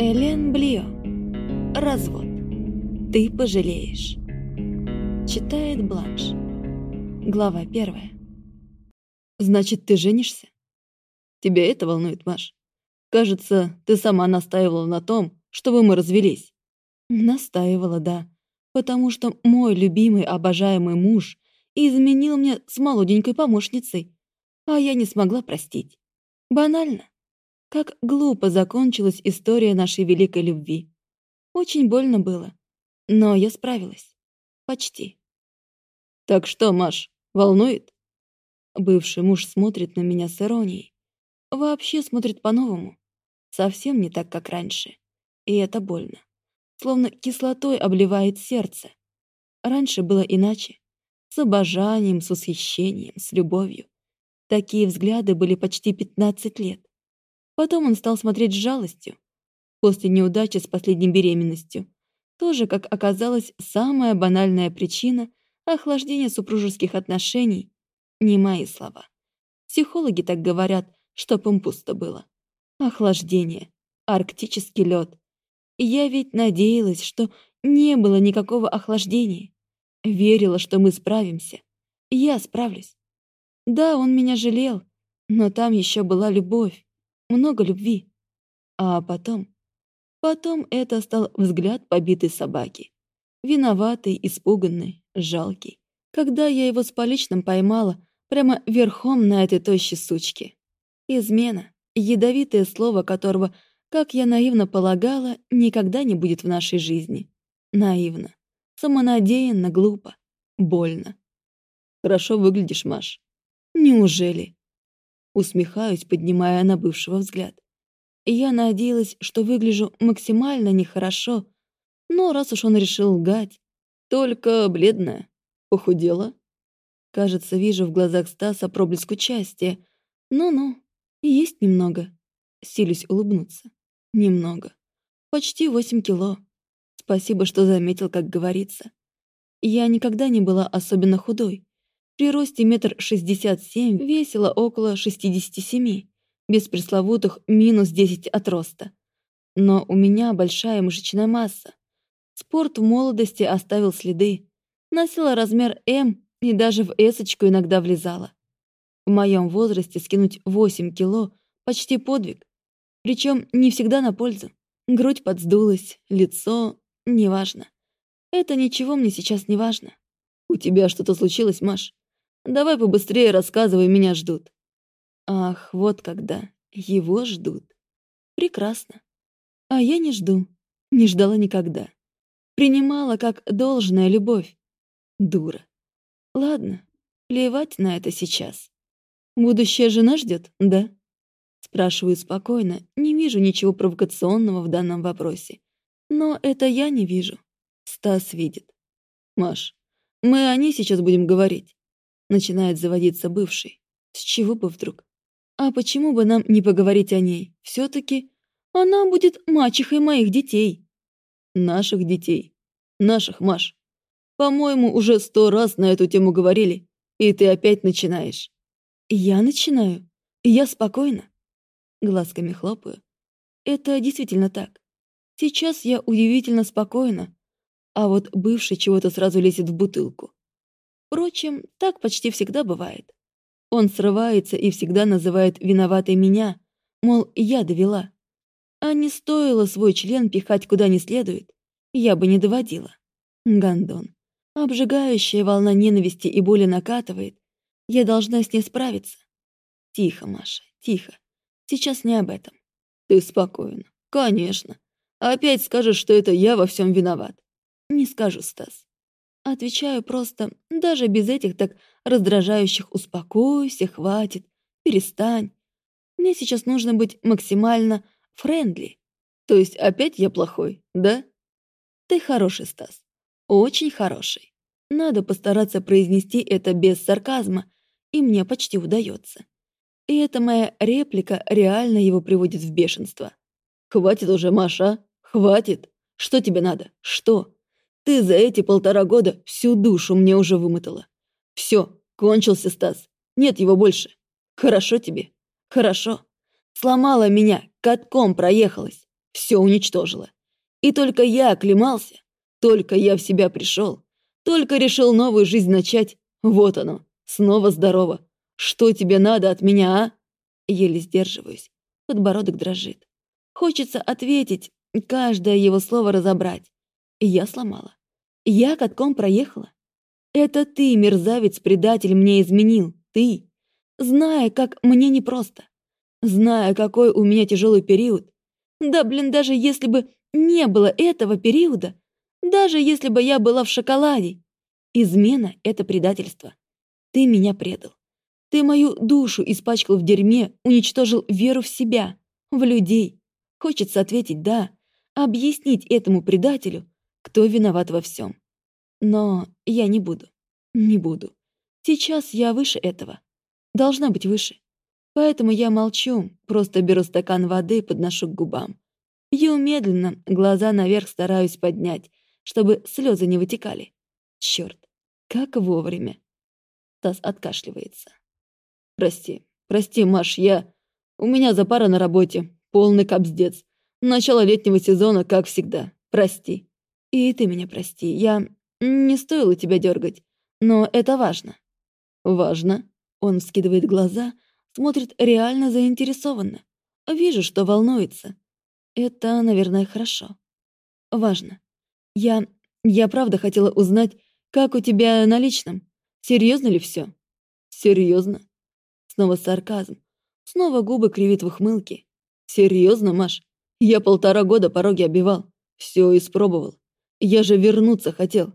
Элен Блио. Развод. Ты пожалеешь. Читает Бланш. Глава первая. Значит, ты женишься? Тебя это волнует, Маш? Кажется, ты сама настаивала на том, чтобы мы развелись. Настаивала, да. Потому что мой любимый, обожаемый муж изменил мне с молоденькой помощницей, а я не смогла простить. Банально. Как глупо закончилась история нашей великой любви. Очень больно было. Но я справилась. Почти. Так что, Маш, волнует? Бывший муж смотрит на меня с иронией. Вообще смотрит по-новому. Совсем не так, как раньше. И это больно. Словно кислотой обливает сердце. Раньше было иначе. С обожанием, с восхищением, с любовью. Такие взгляды были почти 15 лет. Потом он стал смотреть с жалостью. После неудачи с последней беременностью. Тоже, как оказалось, самая банальная причина охлаждения супружеских отношений. Не мои слова. Психологи так говорят, чтоб им пусто было. Охлаждение. Арктический лед. Я ведь надеялась, что не было никакого охлаждения. Верила, что мы справимся. Я справлюсь. Да, он меня жалел, но там еще была любовь много любви. А потом... Потом это стал взгляд побитой собаки. Виноватый, испуганный, жалкий. Когда я его с поличным поймала, прямо верхом на этой тощей сучке. Измена, ядовитое слово которого, как я наивно полагала, никогда не будет в нашей жизни. Наивно, самонадеянно, глупо, больно. Хорошо выглядишь, Маш. Неужели? Усмехаюсь, поднимая на бывшего взгляд. Я надеялась, что выгляжу максимально нехорошо, но раз уж он решил лгать, только бледная, похудела. Кажется, вижу в глазах Стаса проблеск участия. Ну-ну, есть немного. Силюсь улыбнуться. Немного. Почти восемь кило. Спасибо, что заметил, как говорится. Я никогда не была особенно худой. При росте метр шестьдесят семь весила около шестидесяти семи, без пресловутых минус десять от роста. Но у меня большая мышечная масса. Спорт в молодости оставил следы. Носила размер М и даже в эсочку иногда влезала. В моем возрасте скинуть 8 кило – почти подвиг. Причем не всегда на пользу. Грудь подсдулась, лицо – неважно. Это ничего мне сейчас не важно. «У тебя что-то случилось, Маш?» Давай побыстрее рассказывай, меня ждут». Ах, вот когда. Его ждут. Прекрасно. А я не жду. Не ждала никогда. Принимала как должная любовь. Дура. Ладно, плевать на это сейчас. Будущая жена ждет, да? Спрашиваю спокойно, не вижу ничего провокационного в данном вопросе. Но это я не вижу. Стас видит. Маш, мы о ней сейчас будем говорить. Начинает заводиться бывший. С чего бы вдруг? А почему бы нам не поговорить о ней? Все-таки она будет мачехой моих детей. Наших детей. Наших, Маш. По-моему, уже сто раз на эту тему говорили, и ты опять начинаешь. Я начинаю. Я спокойно. Глазками хлопаю. Это действительно так. Сейчас я удивительно спокойна, а вот бывший чего-то сразу лезет в бутылку. Впрочем, так почти всегда бывает. Он срывается и всегда называет виноватой меня, мол, я довела. А не стоило свой член пихать куда не следует, я бы не доводила. Гандон. Обжигающая волна ненависти и боли накатывает. Я должна с ней справиться. Тихо, Маша, тихо. Сейчас не об этом. Ты спокойна. Конечно. Опять скажешь, что это я во всем виноват. Не скажу, Стас. Отвечаю просто, даже без этих так раздражающих «успокойся», «хватит», «перестань». Мне сейчас нужно быть максимально френдли. То есть опять я плохой, да? Ты хороший, Стас. Очень хороший. Надо постараться произнести это без сарказма, и мне почти удается. И эта моя реплика реально его приводит в бешенство. «Хватит уже, Маша, хватит! Что тебе надо? Что?» Ты за эти полтора года всю душу мне уже вымотала. Все, кончился Стас. Нет его больше. Хорошо тебе? Хорошо. Сломала меня, катком проехалась. все уничтожила. И только я оклемался, только я в себя пришел, только решил новую жизнь начать. Вот оно, снова здорово. Что тебе надо от меня, а? Еле сдерживаюсь. Подбородок дрожит. Хочется ответить, каждое его слово разобрать. Я сломала. Я катком проехала. Это ты, мерзавец-предатель, мне изменил. Ты. Зная, как мне непросто. Зная, какой у меня тяжелый период. Да, блин, даже если бы не было этого периода, даже если бы я была в шоколаде, измена — это предательство. Ты меня предал. Ты мою душу испачкал в дерьме, уничтожил веру в себя, в людей. Хочется ответить «да», объяснить этому предателю, кто виноват во всем. Но я не буду. Не буду. Сейчас я выше этого. Должна быть выше. Поэтому я молчу, просто беру стакан воды и подношу к губам. Пью медленно, глаза наверх стараюсь поднять, чтобы слезы не вытекали. Черт, как вовремя. Тасс откашливается. «Прости, прости, Маш, я... У меня за пара на работе, полный капздец. Начало летнего сезона, как всегда. Прости». «И ты меня прости, я... Не стоило тебя дергать, но это важно». «Важно?» Он вскидывает глаза, смотрит реально заинтересованно. Вижу, что волнуется. Это, наверное, хорошо. Важно. Я... Я правда хотела узнать, как у тебя на личном. Серьезно ли все? Серьезно? Снова сарказм. Снова губы кривит в ухмылке. Серьезно, Маш? Я полтора года пороги обивал. Все испробовал. Я же вернуться хотел.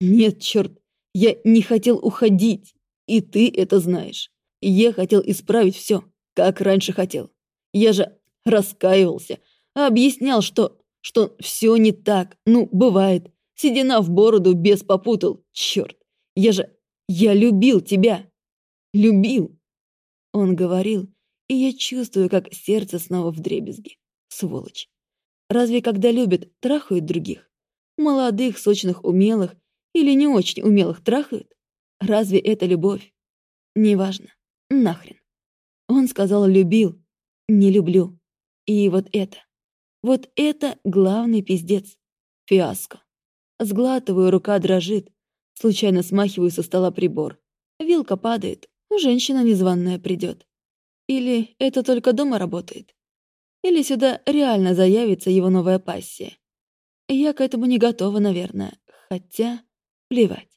Нет, черт, я не хотел уходить. И ты это знаешь. Я хотел исправить все, как раньше хотел. Я же раскаивался, объяснял, что, что все не так. Ну, бывает. Седина в бороду без попутал. Черт, я же... Я любил тебя. Любил. Он говорил, и я чувствую, как сердце снова в дребезги. Сволочь. Разве когда любят, трахают других? Молодых, сочных, умелых или не очень умелых трахают? Разве это любовь? Неважно. Нахрен. Он сказал «любил», «не люблю». И вот это. Вот это главный пиздец. Фиаско. Сглатываю, рука дрожит. Случайно смахиваю со стола прибор. Вилка падает. Женщина незваная придет. Или это только дома работает. Или сюда реально заявится его новая пассия. Я к этому не готова, наверное. Хотя, плевать.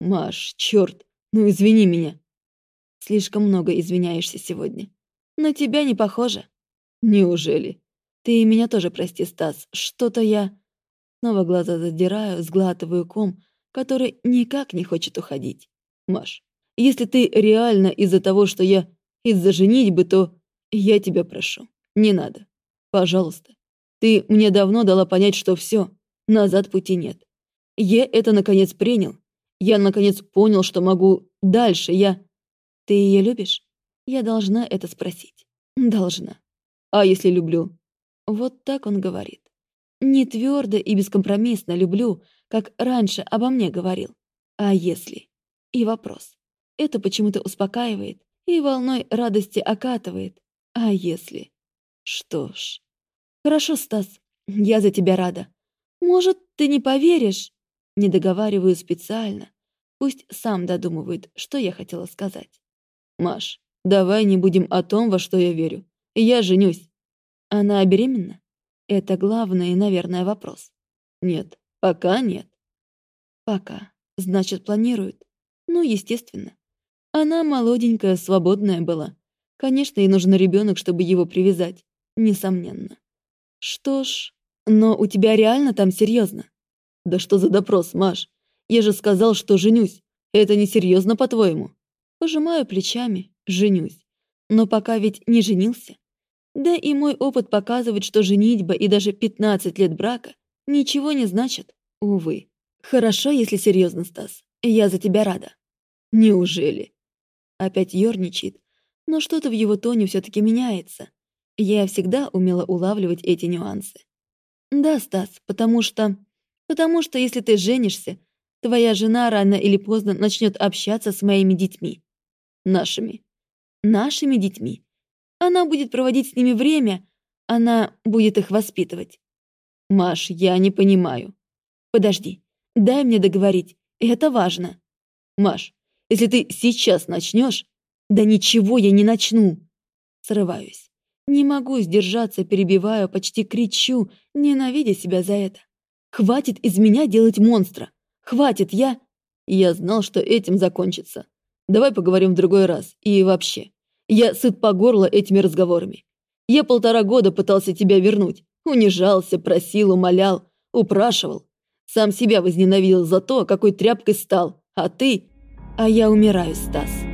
Маш, черт, ну извини меня. Слишком много извиняешься сегодня. На тебя не похоже. Неужели? Ты меня тоже прости, Стас. Что-то я... Снова глаза задираю, сглатываю ком, который никак не хочет уходить. Маш, если ты реально из-за того, что я из-за женитьбы, то я тебя прошу, не надо. Пожалуйста. Ты мне давно дала понять, что все, назад пути нет. Я это наконец принял. Я наконец понял, что могу дальше. Я... Ты ее любишь? Я должна это спросить. Должна. А если люблю? Вот так он говорит. Не твердо и бескомпромиссно люблю, как раньше обо мне говорил. А если? И вопрос. Это почему-то успокаивает и волной радости окатывает. А если? Что ж. Хорошо, Стас, я за тебя рада. Может, ты не поверишь? Не договариваю специально. Пусть сам додумывает, что я хотела сказать. Маш, давай не будем о том, во что я верю. Я женюсь. Она беременна? Это главный, наверное, вопрос. Нет, пока нет. Пока. Значит, планирует. Ну, естественно. Она молоденькая, свободная была. Конечно, ей нужен ребенок, чтобы его привязать. Несомненно. Что ж, но у тебя реально там серьезно? Да что за допрос, Маш? Я же сказал, что женюсь. Это несерьезно, по-твоему? Пожимаю плечами, женюсь. Но пока ведь не женился. Да и мой опыт показывает, что женитьба и даже 15 лет брака ничего не значат, увы. Хорошо, если серьезно, Стас. Я за тебя рада. Неужели? Опять ерничает, но что-то в его тоне все-таки меняется. Я всегда умела улавливать эти нюансы. Да, Стас, потому что... Потому что если ты женишься, твоя жена рано или поздно начнет общаться с моими детьми. Нашими. Нашими детьми. Она будет проводить с ними время, Она будет их воспитывать. Маш, я не понимаю. Подожди, дай мне договорить, это важно. Маш, если ты сейчас начнешь... Да ничего я не начну. Срываюсь. Не могу сдержаться, перебиваю, почти кричу, ненавидя себя за это. Хватит из меня делать монстра. Хватит, я... Я знал, что этим закончится. Давай поговорим в другой раз. И вообще, я сыт по горло этими разговорами. Я полтора года пытался тебя вернуть. Унижался, просил, умолял, упрашивал. Сам себя возненавидел за то, какой тряпкой стал. А ты... А я умираю, Стас.